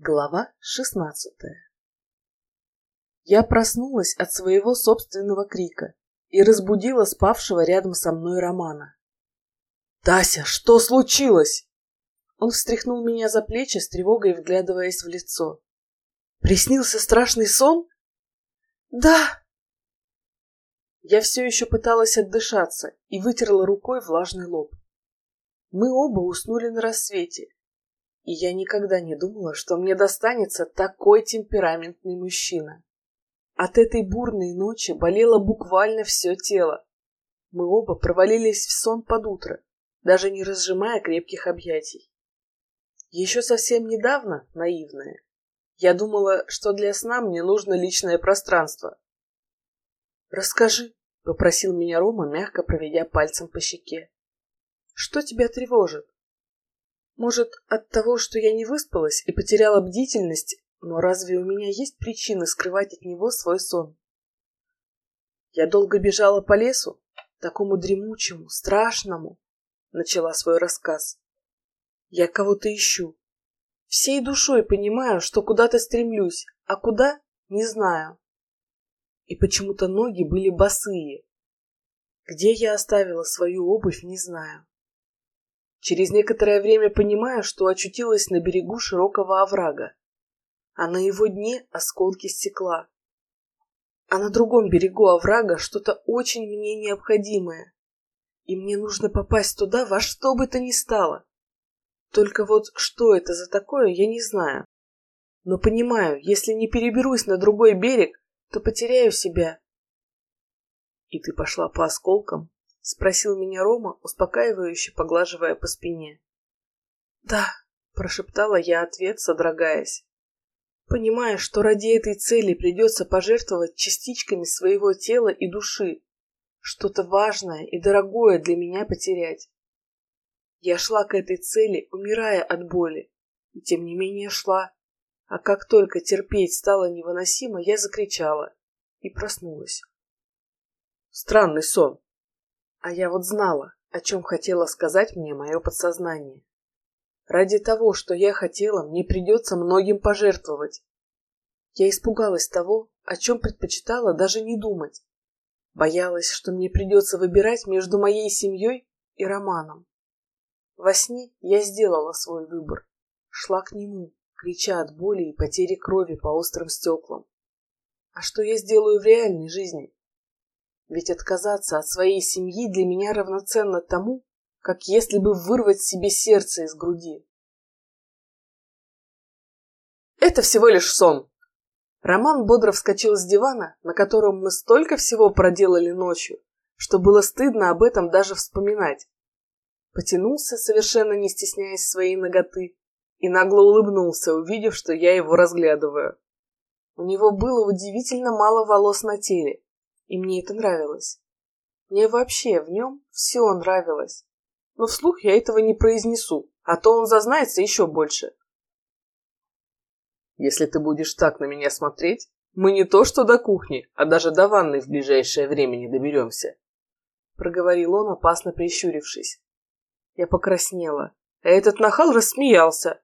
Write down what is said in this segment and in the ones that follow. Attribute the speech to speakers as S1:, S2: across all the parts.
S1: Глава шестнадцатая Я проснулась от своего собственного крика и разбудила спавшего рядом со мной Романа. «Тася, что случилось?» Он встряхнул меня за плечи с тревогой, вглядываясь в лицо. «Приснился страшный сон?» «Да!» Я все еще пыталась отдышаться и вытерла рукой влажный лоб. Мы оба уснули на рассвете, и я никогда не думала, что мне достанется такой темпераментный мужчина. От этой бурной ночи болело буквально все тело. Мы оба провалились в сон под утро, даже не разжимая крепких объятий. Еще совсем недавно, наивная, я думала, что для сна мне нужно личное пространство. «Расскажи», — попросил меня Рома, мягко проведя пальцем по щеке. «Что тебя тревожит?» Может, от того, что я не выспалась и потеряла бдительность, но разве у меня есть причины скрывать от него свой сон? Я долго бежала по лесу, такому дремучему, страшному, начала свой рассказ. Я кого-то ищу. Всей душой понимаю, что куда-то стремлюсь, а куда — не знаю. И почему-то ноги были босые. Где я оставила свою обувь, не знаю. Через некоторое время понимаю, что очутилась на берегу широкого оврага, а на его дне осколки стекла. А на другом берегу оврага что-то очень мне необходимое, и мне нужно попасть туда во что бы то ни стало. Только вот что это за такое, я не знаю. Но понимаю, если не переберусь на другой берег, то потеряю себя. И ты пошла по осколкам? — спросил меня Рома, успокаивающе поглаживая по спине. «Да», — прошептала я ответ, содрогаясь. Понимая, что ради этой цели придется пожертвовать частичками своего тела и души, что-то важное и дорогое для меня потерять. Я шла к этой цели, умирая от боли, и тем не менее шла. А как только терпеть стало невыносимо, я закричала и проснулась. Странный сон, а я вот знала, о чем хотела сказать мне мое подсознание. Ради того, что я хотела, мне придется многим пожертвовать. Я испугалась того, о чем предпочитала даже не думать. Боялась, что мне придется выбирать между моей семьей и Романом. Во сне я сделала свой выбор. Шла к нему, крича от боли и потери крови по острым стеклам. А что я сделаю в реальной жизни? Ведь отказаться от своей семьи для меня равноценно тому, как если бы вырвать себе сердце из груди. Это всего лишь сон. Роман бодро вскочил с дивана, на котором мы столько всего проделали ночью, что было стыдно об этом даже вспоминать. Потянулся, совершенно не стесняясь своей ноготы, и нагло улыбнулся, увидев, что я его разглядываю. У него было удивительно мало волос на теле, и мне это нравилось. Мне вообще в нем все нравилось. Но вслух я этого не произнесу, а то он зазнается еще больше. Если ты будешь так на меня смотреть, мы не то что до кухни, а даже до ванной в ближайшее время не доберемся. Проговорил он, опасно прищурившись. Я покраснела, а этот нахал рассмеялся.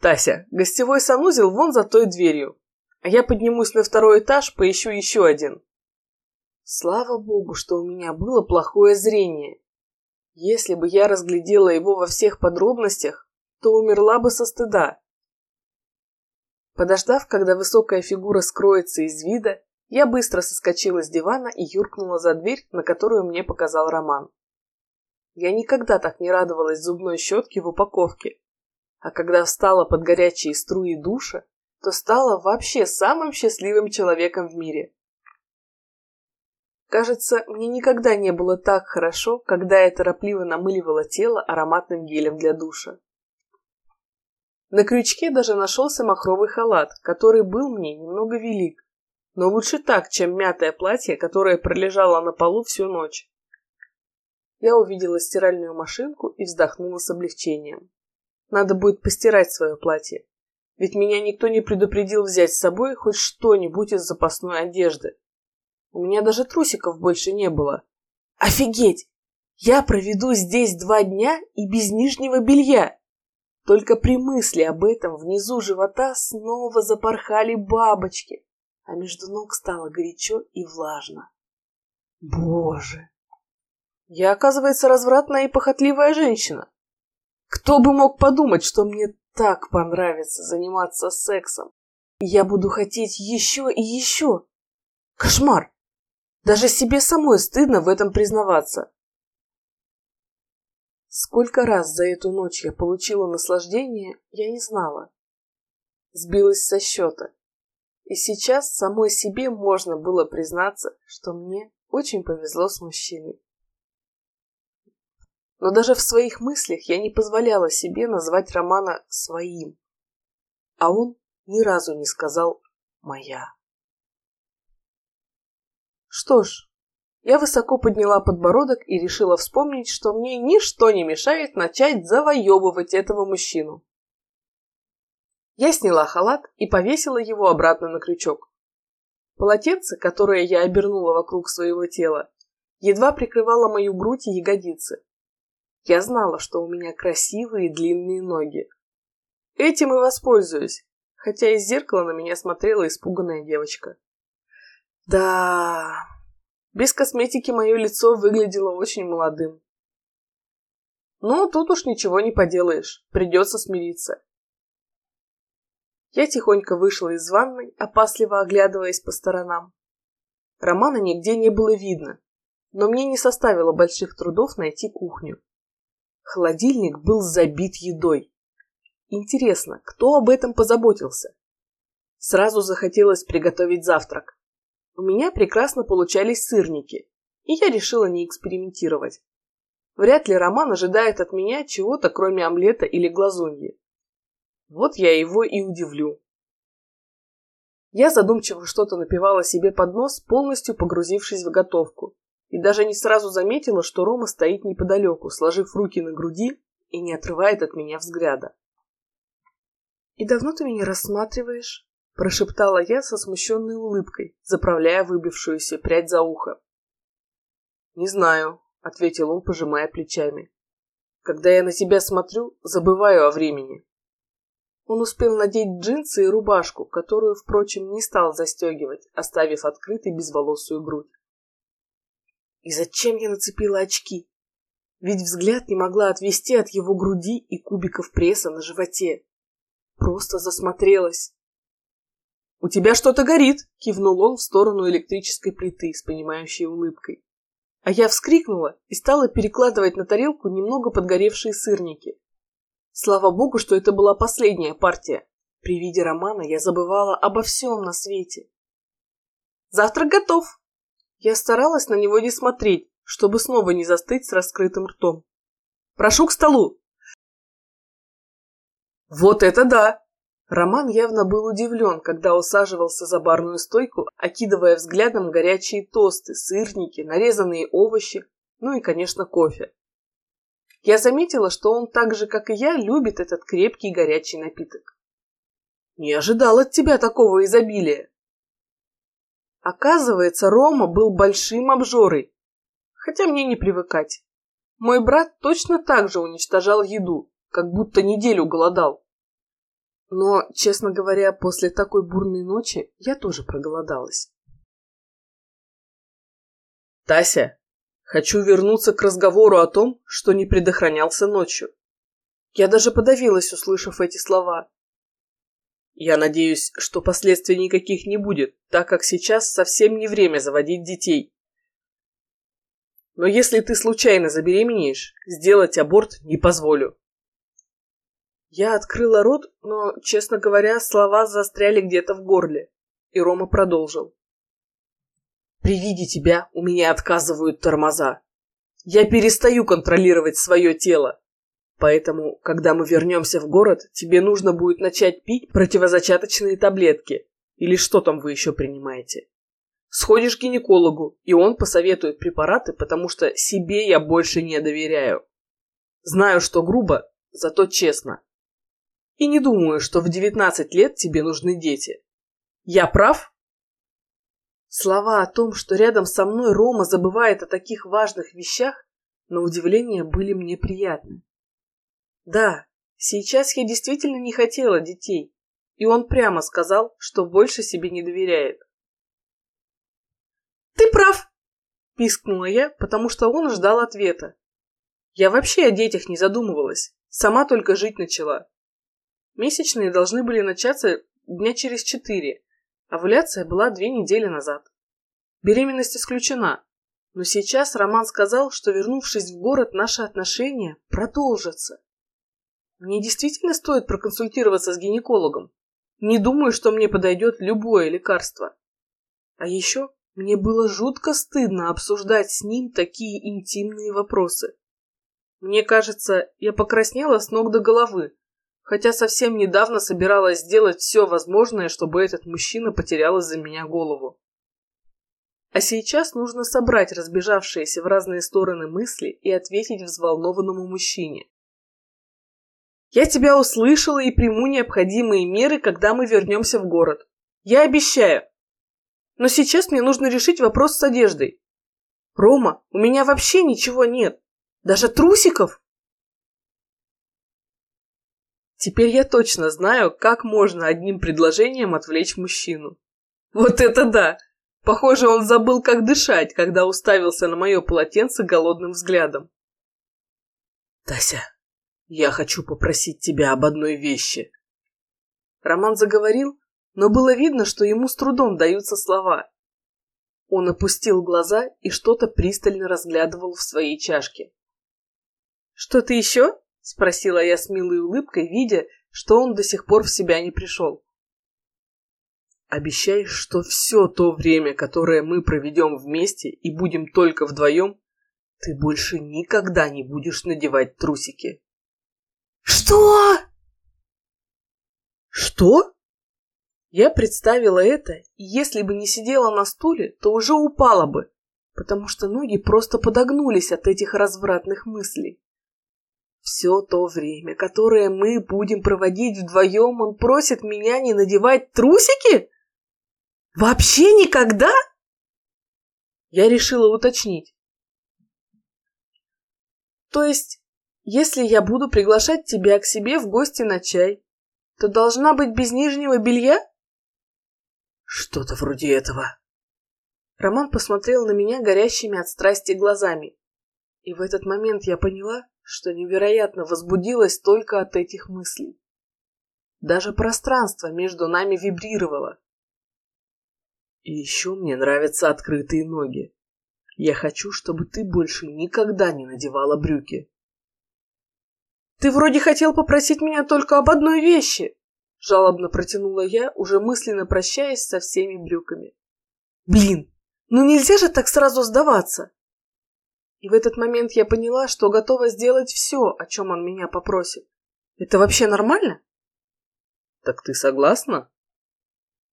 S1: Тася, гостевой санузел вон за той дверью, а я поднимусь на второй этаж, поищу еще один. Слава богу, что у меня было плохое зрение. Если бы я разглядела его во всех подробностях, то умерла бы со стыда. Подождав, когда высокая фигура скроется из вида, я быстро соскочила с дивана и юркнула за дверь, на которую мне показал Роман. Я никогда так не радовалась зубной щетке в упаковке. А когда встала под горячие струи душа, то стала вообще самым счастливым человеком в мире. Кажется, мне никогда не было так хорошо, когда я торопливо намыливала тело ароматным гелем для душа. На крючке даже нашелся махровый халат, который был мне немного велик, но лучше так, чем мятое платье, которое пролежало на полу всю ночь. Я увидела стиральную машинку и вздохнула с облегчением. Надо будет постирать свое платье, ведь меня никто не предупредил взять с собой хоть что-нибудь из запасной одежды. У меня даже трусиков больше не было. Офигеть! Я проведу здесь два дня и без нижнего белья. Только при мысли об этом внизу живота снова запорхали бабочки, а между ног стало горячо и влажно. Боже! Я, оказывается, развратная и похотливая женщина. Кто бы мог подумать, что мне так понравится заниматься сексом. Я буду хотеть еще и еще. Кошмар! Даже себе самой стыдно в этом признаваться. Сколько раз за эту ночь я получила наслаждение, я не знала. Сбилась со счета. И сейчас самой себе можно было признаться, что мне очень повезло с мужчиной. Но даже в своих мыслях я не позволяла себе назвать Романа своим. А он ни разу не сказал «моя». Что ж, я высоко подняла подбородок и решила вспомнить, что мне ничто не мешает начать завоевывать этого мужчину. Я сняла халат и повесила его обратно на крючок. Полотенце, которое я обернула вокруг своего тела, едва прикрывало мою грудь и ягодицы. Я знала, что у меня красивые длинные ноги. Этим и воспользуюсь, хотя из зеркала на меня смотрела испуганная девочка. Да, без косметики мое лицо выглядело очень молодым. Ну, тут уж ничего не поделаешь, придется смириться. Я тихонько вышла из ванной, опасливо оглядываясь по сторонам. Романа нигде не было видно, но мне не составило больших трудов найти кухню. Холодильник был забит едой. Интересно, кто об этом позаботился? Сразу захотелось приготовить завтрак. У меня прекрасно получались сырники, и я решила не экспериментировать. Вряд ли Роман ожидает от меня чего-то, кроме омлета или глазуньи. Вот я его и удивлю. Я задумчиво что-то напивала себе под нос, полностью погрузившись в готовку, и даже не сразу заметила, что Рома стоит неподалеку, сложив руки на груди и не отрывает от меня взгляда. «И давно ты меня рассматриваешь?» Прошептала я со смущенной улыбкой, заправляя выбившуюся прядь за ухо. Не знаю, ответил он, пожимая плечами. Когда я на тебя смотрю, забываю о времени. Он успел надеть джинсы и рубашку, которую, впрочем, не стал застегивать, оставив открытой безволосую грудь. И зачем я нацепила очки? Ведь взгляд не могла отвести от его груди и кубиков пресса на животе. Просто засмотрелась. «У тебя что-то горит!» — кивнул он в сторону электрической плиты с понимающей улыбкой. А я вскрикнула и стала перекладывать на тарелку немного подгоревшие сырники. Слава богу, что это была последняя партия. При виде Романа я забывала обо всем на свете. «Завтрак готов!» Я старалась на него не смотреть, чтобы снова не застыть с раскрытым ртом. «Прошу к столу!» «Вот это да!» Роман явно был удивлен, когда усаживался за барную стойку, окидывая взглядом горячие тосты, сырники, нарезанные овощи, ну и, конечно, кофе. Я заметила, что он так же, как и я, любит этот крепкий горячий напиток. Не ожидал от тебя такого изобилия. Оказывается, Рома был большим обжорой, хотя мне не привыкать. Мой брат точно так же уничтожал еду, как будто неделю голодал. Но, честно говоря, после такой бурной ночи я тоже проголодалась. Тася, хочу вернуться к разговору о том, что не предохранялся ночью. Я даже подавилась, услышав эти слова. Я надеюсь, что последствий никаких не будет, так как сейчас совсем не время заводить детей. Но если ты случайно забеременеешь, сделать аборт не позволю. Я открыла рот, но, честно говоря, слова застряли где-то в горле. И Рома продолжил. При виде тебя у меня отказывают тормоза. Я перестаю контролировать свое тело. Поэтому, когда мы вернемся в город, тебе нужно будет начать пить противозачаточные таблетки. Или что там вы еще принимаете. Сходишь к гинекологу, и он посоветует препараты, потому что себе я больше не доверяю. Знаю, что грубо, зато честно. И не думаю, что в девятнадцать лет тебе нужны дети. Я прав? Слова о том, что рядом со мной Рома забывает о таких важных вещах, на удивление были мне приятны. Да, Сейчас я действительно не хотела детей, и он прямо сказал, что больше себе не доверяет. «Ты прав!» – пискнула я, потому что он ждал ответа. Я вообще о детях не задумывалась, сама только жить начала. Месячные должны были начаться дня через четыре, овуляция была две недели назад. Беременность исключена, но сейчас Роман сказал, что, вернувшись в город, наши отношения продолжатся. Мне действительно стоит проконсультироваться с гинекологом. Не думаю, что мне подойдет любое лекарство. А еще мне было жутко стыдно обсуждать с ним такие интимные вопросы. Мне кажется, я покраснела с ног до головы, хотя совсем недавно собиралась сделать все возможное, чтобы этот мужчина потерял из-за меня голову. А сейчас нужно собрать разбежавшиеся в разные стороны мысли и ответить взволнованному мужчине. Я тебя услышала и приму необходимые меры, когда мы вернемся в город. Я обещаю. Но сейчас мне нужно решить вопрос с одеждой. Рома, у меня вообще ничего нет. Даже трусиков. Теперь я точно знаю, как можно одним предложением отвлечь мужчину. Вот это да! Похоже, он забыл, как дышать, когда уставился на мое полотенце голодным взглядом. «Тася, я хочу попросить тебя об одной вещи». Роман заговорил, но было видно, что ему с трудом даются слова. Он опустил глаза и что-то пристально разглядывал в своей чашке. «Что-то еще?» — спросила я с милой улыбкой, видя, что он до сих пор в себя не пришел. Обещай, что все то время, которое мы проведем вместе и будем только вдвоем, ты больше никогда не будешь надевать трусики. Что? Что? Я представила это, и если бы не сидела на стуле, то уже упала бы, потому что ноги просто подогнулись от этих развратных мыслей. Все то время, которое мы будем проводить вдвоем, он просит меня не надевать трусики? Вообще никогда? Я решила уточнить. То есть, если я буду приглашать тебя к себе в гости на чай, то должна быть без нижнего белья? Что-то вроде этого. Роман посмотрел на меня горящими от страсти глазами. И в этот момент я поняла, что невероятно возбудилась только от этих мыслей. Даже пространство между нами вибрировало. И еще мне нравятся открытые ноги. Я хочу, чтобы ты больше никогда не надевала брюки. Ты вроде хотел попросить меня только об одной вещи, жалобно протянула я, уже мысленно прощаясь со всеми брюками. Блин, ну нельзя же так сразу сдаваться. И в этот момент я поняла, что готова сделать все, о чем он меня попросит. Это вообще нормально? Так ты согласна?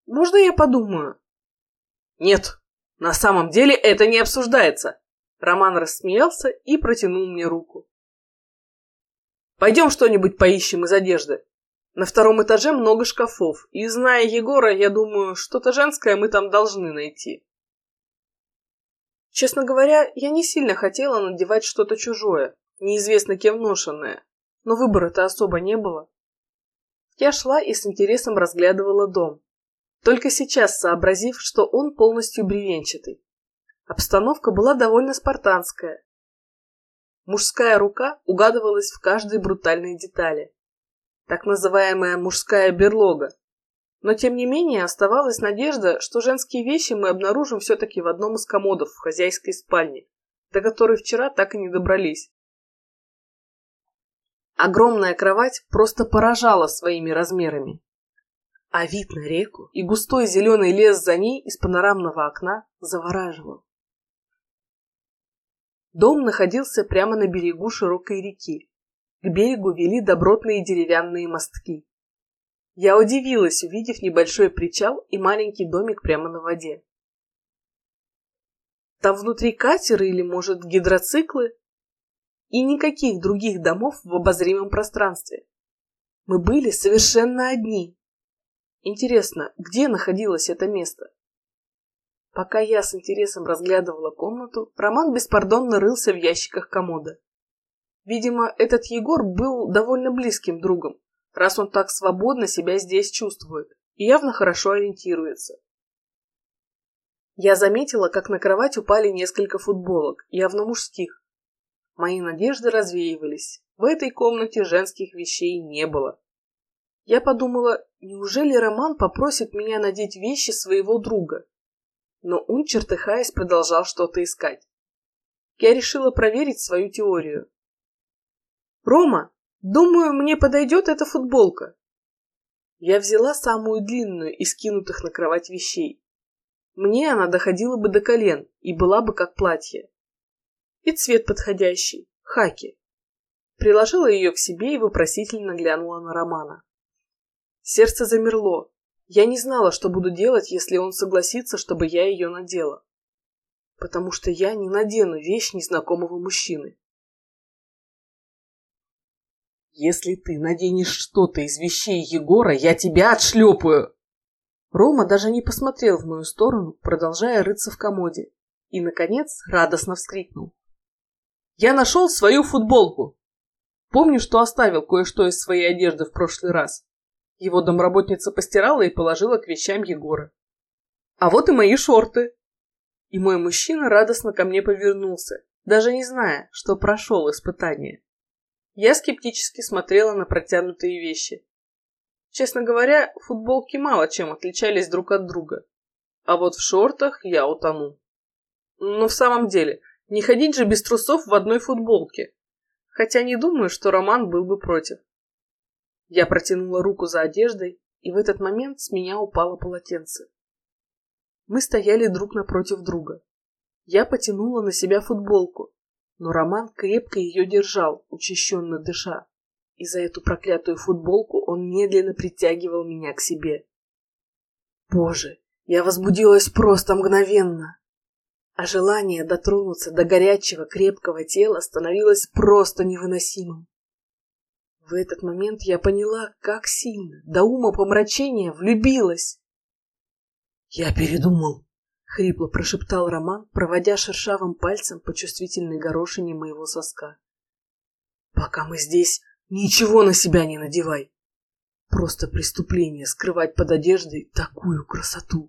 S1: Можно я подумаю? Нет, на самом деле это не обсуждается. Роман рассмеялся и протянул мне руку. Пойдем что-нибудь поищем из одежды. На втором этаже много шкафов, и, зная Егора, я думаю, что-то женское мы там должны найти. Честно говоря, я не сильно хотела надевать что-то чужое, неизвестно кем ношенное, но выбора-то особо не было. Я шла и с интересом разглядывала дом только сейчас сообразив, что он полностью бревенчатый. Обстановка была довольно спартанская. Мужская рука угадывалась в каждой брутальной детали. Так называемая мужская берлога. Но тем не менее оставалась надежда, что женские вещи мы обнаружим все-таки в одном из комодов в хозяйской спальне, до которой вчера так и не добрались. Огромная кровать просто поражала своими размерами. А вид на реку и густой зеленый лес за ней из панорамного окна завораживал. Дом находился прямо на берегу широкой реки. К берегу вели добротные деревянные мостки. Я удивилась, увидев небольшой причал и маленький домик прямо на воде. Там внутри катеры или, может, гидроциклы? И никаких других домов в обозримом пространстве. Мы были совершенно одни, Интересно, где находилось это место? Пока я с интересом разглядывала комнату, Роман беспардонно рылся в ящиках комода. Видимо, этот Егор был довольно близким другом, раз он так свободно себя здесь чувствует и явно хорошо ориентируется. Я заметила, как на кровать упали несколько футболок, явно мужских. Мои надежды развеивались. В этой комнате женских вещей не было. Я подумала, неужели Роман попросит меня надеть вещи своего друга? Но он, чертыхаясь, продолжал что-то искать. Я решила проверить свою теорию. «Рома, думаю, мне подойдет эта футболка». Я взяла самую длинную из кинутых на кровать вещей. Мне она доходила бы до колен и была бы как платье. И цвет подходящий, хаки. Приложила ее к себе и вопросительно глянула на Романа. Сердце замерло. Я не знала, что буду делать, если он согласится, чтобы я ее надела. Потому что я не надену вещь незнакомого мужчины. Если ты наденешь что-то из вещей Егора, я тебя отшлепаю. Рома даже не посмотрел в мою сторону, продолжая рыться в комоде, и, наконец, радостно вскрикнул. «Я нашел свою футболку! Помню, что оставил кое-что из своей одежды в прошлый раз. Его домработница постирала и положила к вещам Егора. А вот и мои шорты!» И мой мужчина радостно ко мне повернулся, даже не зная, что прошел испытание. Я скептически смотрела на протянутые вещи. Честно говоря, футболки мало чем отличались друг от друга. А вот в шортах я утону. Но в самом деле, не ходить же без трусов в одной футболке. Хотя не думаю, что Роман был бы против. Я протянула руку за одеждой, и в этот момент с меня упало полотенце. Мы стояли друг напротив друга. Я потянула на себя футболку, но Роман крепко ее держал, учащенно дыша, и за эту проклятую футболку он медленно притягивал меня к себе. Боже, я возбудилась просто мгновенно, а желание дотронуться до горячего крепкого тела становилось просто невыносимым. В этот момент я поняла, как сильно, до ума помрачения, влюбилась. Я передумал, — хрипло прошептал Роман, проводя шершавым пальцем по чувствительной горошине моего соска. «Пока мы здесь, ничего на себя не надевай. Просто преступление скрывать под одеждой такую красоту».